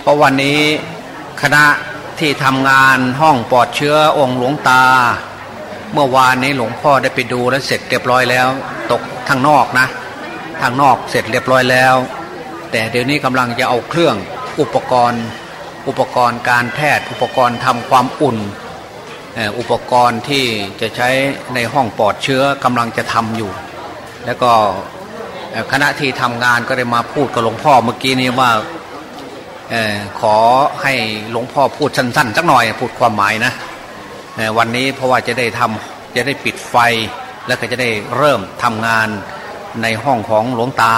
เพราะวันนี้คณะที่ทำงานห้องปลอดเชื้อองค์หลวงตา เมื่อวานนี้หลวงพ่อได้ไปดูแล้วเสร็จเรียบร้อยแล้ว ตกทางนอกนะ ทางนอกเสร็จเรียบร้อยแล้ว แต่เดี๋ยวนี้กำลังจะเอาเครื่องอุปกรณ์ อุปกรณ์การแพทย์อุปกรณ์ทำความอุ่นอุปกรณ์ที่จะใช้ในห้องปลอดเชื้อกำลังจะทำอยู่ แล้วก็คณะที่ทำงานก็ได้มาพูดกับหลวงพ่อเมื่อกี้นี้ว่า ขอให้หลวงพ่อพูดสั้นๆสักหน่อยพูดความหมายนะวันนี้เพราะว่าจะได้ทำจะได้ปิดไฟ แล้วก็จะได้เริ่มทำงานในห้องของหลวงตา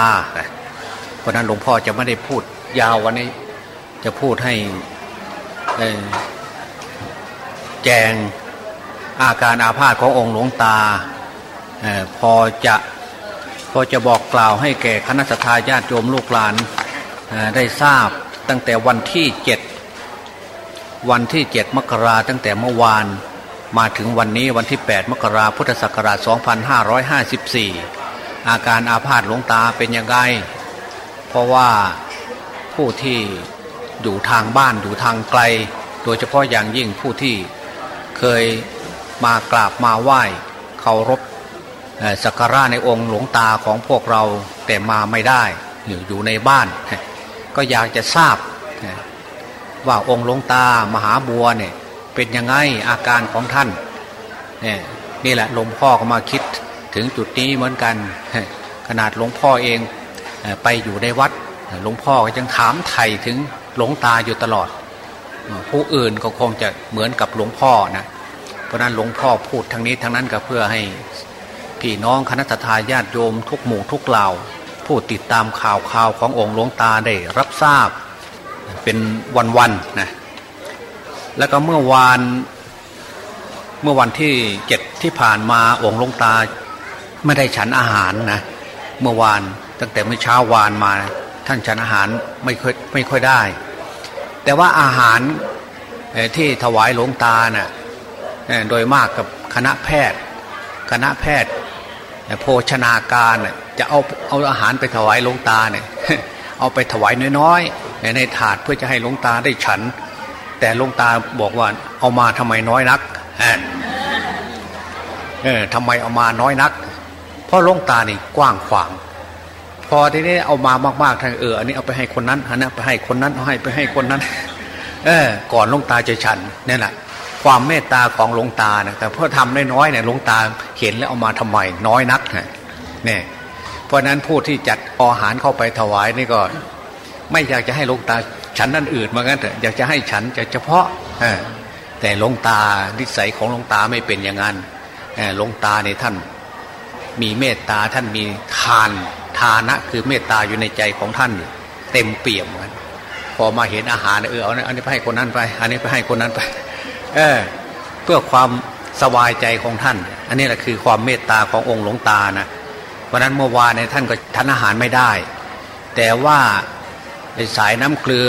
เพราะนั้นหลวงพ่อจะไม่ได้พูดยาววันนี้จะพูดให้แจงอาการอาภาษขององค์หลวงตาอพอจะพอจะบอกกล่าวให้แก่คณะทาญาติโยมลูกหลานได้ทราบ ตั้งแต่วันที่เจ็ดวันที่เจ็ดมกราตั้งแต่เมื่อวาน มาถึงวันนี้วันที่ 8 มกราพุทธศักราช 2554 อาการอาภาษหลวงตาเป็นยังไงเพราะว่าผู้ที่อยู่ทางบ้านอยู่ทางไกล โดยเฉพาะอย่างยิ่งผู้ที่เคยมากราบมาไหว้เคารพสักการะในองค์หลวงตาของพวกเราแต่มาไม่ได้อยู่ในบ้าน ก็อยากจะทราบว่าองค์หลวงตามหาบัวเนี่ยเป็นยังไงอาการของท่านนี่นี่แหละหลวงพ่อก็มาคิดถึงจุดนี้เหมือนกัน ขนาดหลวงพ่อเองไปอยู่ในวัดหลวงพ่อก็ยังถามไถ่ถึงหลวงตาอยู่ตลอด ผู้อื่นก็คงจะเหมือนกับหลวงพ่อนะเพราะนั้นหลวงพ่อพูดทางนี้ทางนั้นก็เพื่อให้พี่น้องคณะทาญาติโยมทุกหมู่ทุกเหล่า ผู้ติดตามข่าวข่าวขององค์หลวงตาได้รับทราบเป็นวันๆนะแล้วก็เมื่อวานเมื่อวันที่เจ็ดที่ผ่านมาองค์หลวงตาไม่ได้ฉันอาหารนะเมื่อวานตั้งแต่เมื่อเช้าวานมา ท่านฉันอาหารไม่ค่อยไม่ค่อยได้ แต่ว่าอาหารที่ถวายหลวงตาเนะ่ะโดยมากกับคณะแพทย์ คณะแพทย์ โภชนาการจะเอาเอาอาหารไปถวายหลวงตาเนี่ยเอาไปถวายน้อยๆในถาดเพื่อจะให้หลวงตาได้ฉัน แต่หลวงตาบอกว่าเอามาทำไมน้อยนักเออทำไมเอามาน้อยนัก เพราะหลวงตานี่กว้างขวาง พอที่นี้เอามามากๆทางเอออันนี้เอาไปให้คนนั้นอันนั้นไปให้คนนั้นเอาให้ไปให้คนนั้น เออก่อนหลวงตาจะฉันนี่แหละ ความเมตตาของหลวงตานะแต่เพื่อทำน้อยๆเนี่ยหลวงตาเห็นแล้วเอามาทำไมน้อยนักเนี่ยเพราะนั้นผู้ที่จัดอาหารเข้าไปถวายนี่ก็ ไม่อยากจะให้หลวงตาฉันนั่นอื่นมางั้นเถอะอยากจะให้ฉันจะเฉพาะแต่หลวงตานิสัยของหลวงตาไม่เป็นอย่างนั้นหลวงตาในท่านมีเมตตาท่านมีทานทานะ คือเมตตาอยู่ในใจของท่านเต็มเปี่ยมกันพอมาเห็นอาหารเออเอาอันนี้ไปให้คนนั้นไป อันนี้ไปให้คนนั้นไป เออเพื่อความสบายใจของท่าน อันนี้แหละคือความเมตตาขององค์หลวงตานะเพราะนั้นเมื่อวานในท่านก็ทานอาหารไม่ได้ แต่ว่าในสายน้ำเกลือ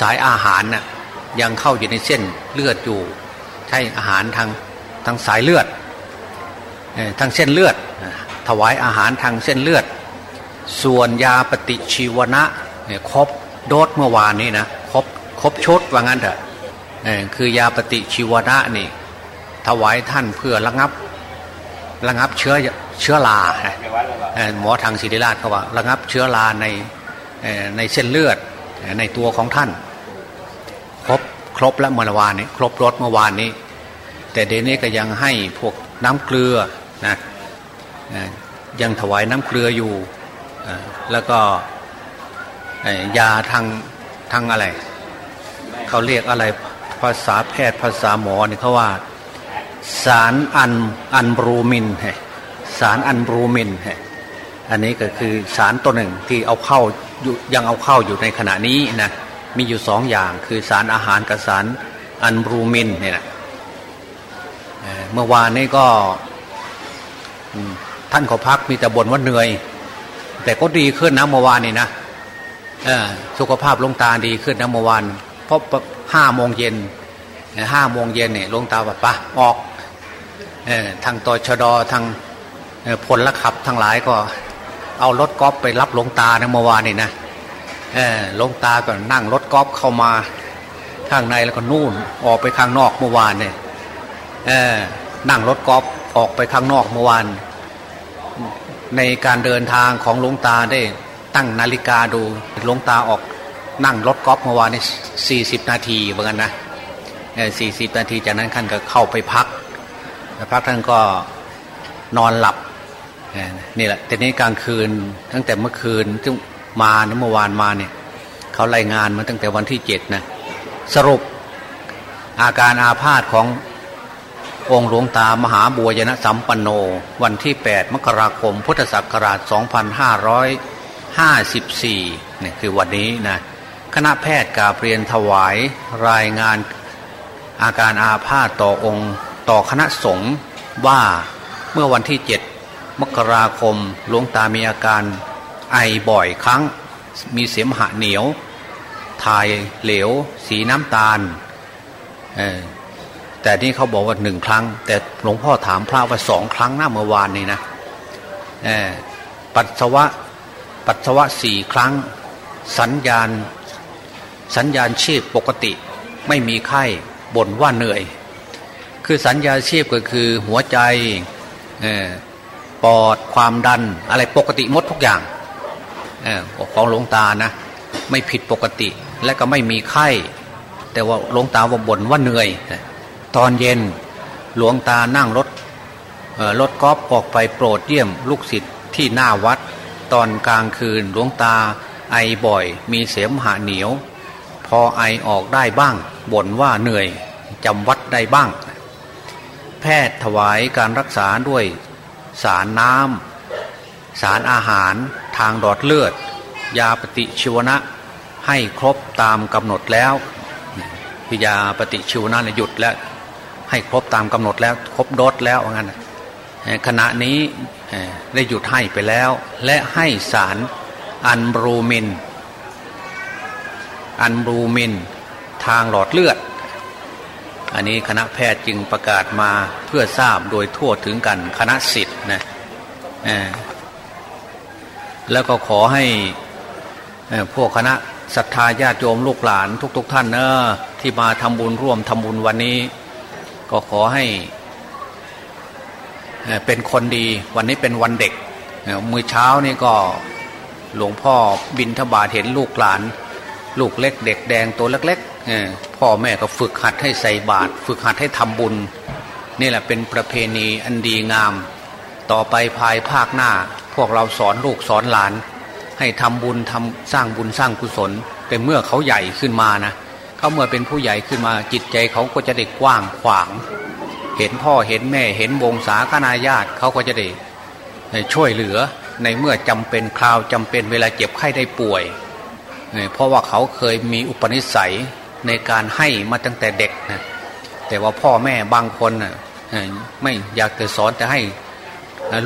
สายอาหารนะ่ะยังเข้าอยู่ในเส้นเลือดอยู่ ใช่อาหารทางทางสายเลือดทางเส้นเลือด ถวายอาหารทางเส้นเลือด ส่วนยาปฏิชีวนะครบโดสเมื่อวานนี้นะครบครบชดว่างั้นเถอะ คือยาปฏิชีวนะนี่ถวายท่านเพื่อระงับระงับเชื้อเชื้อราหมอทางศิริราชเขาว่าระงับเชื้อราในในเส้นเลือดในตัวของท่าน ครบครบแล้วเมื่อวานนี้ครบรถเมื่อวานนี้ แต่เดี๋ยวนี้ก็ยังให้พวกน้ำเกลือนะยังถวายน้ำเกลืออยู่แล้วก็ยาทางทางอะไร เขาเรียกอะไราษาแพทย์ภาษาหมอเนี่ยเขาว่าสารอันอันบรูมินสารอันบรูมินอันนี้ก็คือสารตัวหนึ่งที่เอาเข้ายังเอาเข้าอยู่ในขณะนี้นะมีอยู่สองอย่างคือสารอาหารกับสารอันบรูมินเนี่ยนะเมื่อวานนี้ก็ท่านขอพักมีแต่บ่นว่าเหนื่อย แต่ก็ดีขึ้นนะเมื่อวานนี้นะสุขภาพลงตาดีขึ้นนะเมื่อวาน เพราะห้าโมงเย็นห้าโมงเย็นเนี่ยลงตาแบบปะออกทางตชดทางพลละขับทั้งหลายก็เอารถกอล์ฟไปรับหลวงตาในเมื่อวานนี่นะหลวงตาก็นั่งรถกอล์ฟเข้ามาข้างในแล้วก็นู่นออกไปข้างนอกเมื่อวานเนี่ยนั่งรถกอล์ฟออกไปข้างนอกเมื่อวาน ในการเดินทางของหลวงตาได้ตั้งนาฬิกาดูหลวงตาออก นั่งรถกอล์ฟเมื่อวานนี่สี่สิบนาทีเหมือนกันนะสี่สิบนาทีจากนั้นท่านก็เข้าไปพักพักท่านก็นอนหลับนี่แหละแต่นี้กลางคืนตั้งแต่เมื่อคืนที่มาเมื่อวานมาเนี่ยเขารายงานมาตั้งแต่วันที่เจ็ดนะสรุปอาการอาพาธขององค์หลวงตามหาบัวยนะสัมปันโน วันที่ 8 มกราคม พุทธศักราช 2554เนี่ยคือวันนี้นะ คณะแพทย์กาเปลียนถวายรายงานอาการอาพาธต่อองค์ต่อคณะสงฆ์ว่าเมื่อวันที่7มกราคมหลวงตามีอาการไอบ่อยครั้ง มีเสมหะเหนียว ถ่ายเหลว สีน้ำตาล แต่นี่เขาบอกว่าหนึ่งครั้ง แต่หลวงพ่อถามพระว่าสองครั้งหน้าเมื่อวานนี้นะปัสสาวะปัสสาวะสี่ครั้ง สัญญาณ สัญญาณชีพปกติไม่มีไข้บ่นว่าเหนื่อย คือสัญญาณชีพก็คือหัวใจปอดความดันอะไรปกติหมดทุกอย่างของหลวงตานะไม่ผิดปกติและก็ไม่มีไข้ แต่ว่าหลวงตาว่าบ่นว่าเหนื่อย ตอนเย็นหลวงตานั่งรถรถกอล์ฟออกไปโปรดเยี่ยมลูกศิษย์ที่หน้าวัด ตอนกลางคืนหลวงตาไอบ่อย มีเสมหะเหนียว พอไอออกได้บ้างบ่นว่าเหนื่อยจำวัดได้บ้าง แพทย์ถวายการรักษาด้วยสารน้ำสารอาหารทางดอดเลือด ยาปฏิชีวนะให้ครบตามกำหนดแล้วพิยาปฏิชีวนะหยุดแล้ว ให้ครบตามกำหนดแล้วครบโดสแล้วงั้นขณะนี้ได้หยุดให้ไปแล้ว และให้สารอันบรูมิน อันบรูมินทางหลอดเลือด อันนี้คณะแพทย์จึงประกาศมาเพื่อทราบโดยทั่วถึงกันคณะสิทธ์นะแล้วก็ขอให้พวกคณะศรัทธาญาติโยมลูกหลานทุกๆทท่านเนอะที่มาทำบุญร่วมทำบุญวันนี้ ก็ขอให้เป็นคนดีวันนี้เป็นวันเด็ก มือเช้านี่ก็หลวงพ่อบินทบาทเห็นลูกหลาน ลูกเล็กเด็กแดงตัวเล็กๆพ่อแม่ก็ฝึกหัดให้ใส่บาตรฝึกหัดให้ทำบุญ นี่แหละเป็นประเพณีอันดีงาม ต่อไปภายภาคหน้า พวกเราสอนลูกสอนหลาน ให้ทำบุญทำสร้างบุญสร้างกุศล แต่เมื่อเขาใหญ่ขึ้นมานะเขาเมื่อเป็นผู้ใหญ่ขึ้นมาจิตใจเขาก็จะได้กว้างขวาง เห็นพ่อเห็นแม่เห็นวงศาคณาญาติเขาก็จะได้ช่วยเหลือในเมื่อจำเป็นคราวจำเป็นเวลาเจ็บไข้ได้ป่วย เพราะว่าเขาเคยมีอุปนิสัยในการให้มาตั้งแต่เด็กนะแต่ว่าพ่อแม่บางคนนะไม่อยากจะสอนแต่ให้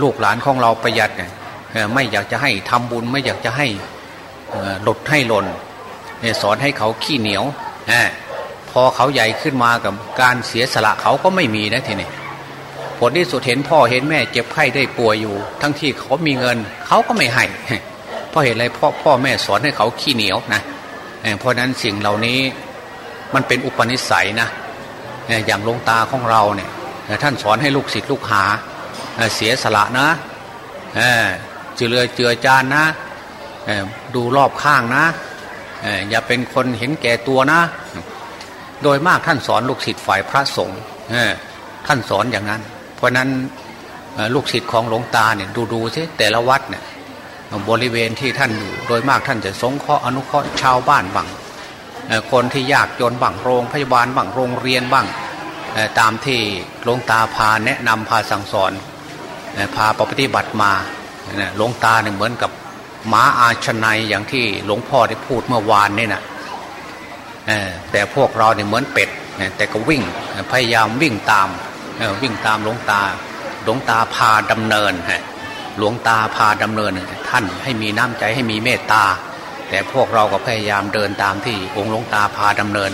ลูกหลานของเราประหยัดไม่อยากจะให้ทำบุญไม่อยากจะให้หลดให้หล่นสอนให้เขาขี้เหนียวพอเขาใหญ่ขึ้นมากับการเสียสละเขาก็ไม่มีนะทีนี้ผลที่สุดเห็นพ่อเห็นแม่เจ็บไข้ได้ป่วยอยู่ ทั้งที่เขามีเงินเขาก็ไม่ให้ เพราะเหตุอะไรพ่อพ่อแม่สอนให้เขาขี้เหนียวนะเพราะนั้นสิ่งเหล่านี้มันเป็นอุปนิสัยนะอย่างลงตาของเราเนี่ยท่านสอนให้ลูกศิษย์ลูกหาเสียสละนะจือเรือเจือจานนะดูรอบข้างนะอย่าเป็นคนเห็นแก่ตัวนะ โดยมากท่านสอนลูกศิษย์ฝ่ายพระสงฆ์ท่านสอนอย่างนั้น เพราะนั้นลูกศิษย์ของหลวงตาเนี่ยดูดูซิแต่ละวัดเนี่ย บริเวณที่ท่านอยู่ โดยมากท่านจะสงเคราะห์อนุเคราะห์ชาวบ้านบ้างคนที่ยากจนบ้างโรงพยาบาลบ้างโรงเรียนบ้างตามที่หลวงตาพาแนะนำพาสั่งสอนพาปฏิบัติมาหลวงตาเนี่ยเหมือนกับหมาอาชนัยอย่างที่หลวงพ่อได้พูดเมื่อวานนี่นะแต่พวกเราเนี่ยเหมือนเป็ดแต่ก็วิ่งพยายามวิ่งตามวิ่งตามหลวงตาหลวงตาพาดำเนินหลวงตาพาดำเนิน ท่านให้มีน้ำใจให้มีเมตตา แต่พวกเราก็พยายามเดินตามที่องค์หลวงตาพาดำเนิน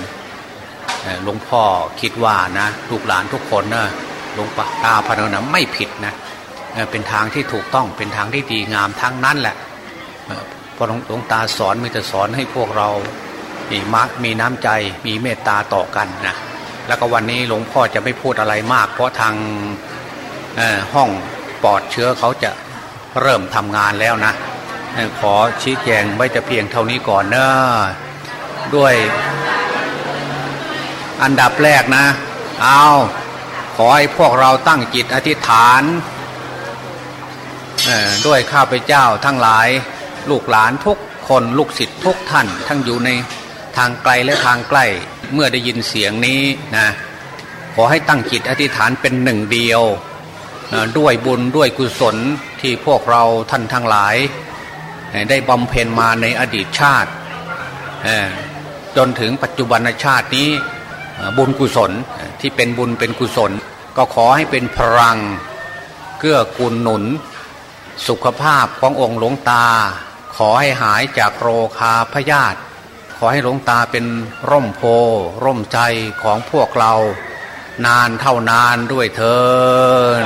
หลวงพ่อคิดว่านะลูกหลานทุกคนนะหลวงตาพาดำเนินไม่ผิดนะเป็นทางที่ถูกต้องเป็นทางที่ดีงามทั้งนั้นแหละพราะหลวงตาสอนมีแต่สอนให้พวกเรามีมักมีน้ำใจมีเมตตาต่อกันนะแล้วก็วันนี้หลวงพ่อจะไม่พูดอะไรมาก เพราะทางห้องปลอดเชื้อเขาจะ เริ่มทำงานแล้วนะ ขอชี้แจงไว้จะเพียงเท่านี้ก่อนเนอะด้วยอันดับแรกนะ เอาขอให้พวกเราตั้งจิตอธิษฐานด้วยข้าพเจ้าทั้งหลายลูกหลานทุกคนลูกศิษย์ทุกท่าน ทั้งอยู่ในทางไกลและทางใกล้เมื่อได้ยินเสียงนี้นะขอให้ตั้งจิตอธิษฐานเป็นหนึ่งเดียว ด้วยบุญด้วยกุศลที่พวกเราท่านทั้งหลาย ได้บำเพ็ญมาในอดีตชาติ จนถึงปัจจุบันชาตินี้บุญกุศลที่เป็นบุญเป็นกุศล ก็ขอให้เป็นพลังเกื้อกูลหนุน สุขภาพขององค์หลวงตา ขอให้หายจากโรคาพยาธิขอให้หลวงตาเป็นร่มโพร่มใจของพวกเรา นานเท่านานด้วยเถิน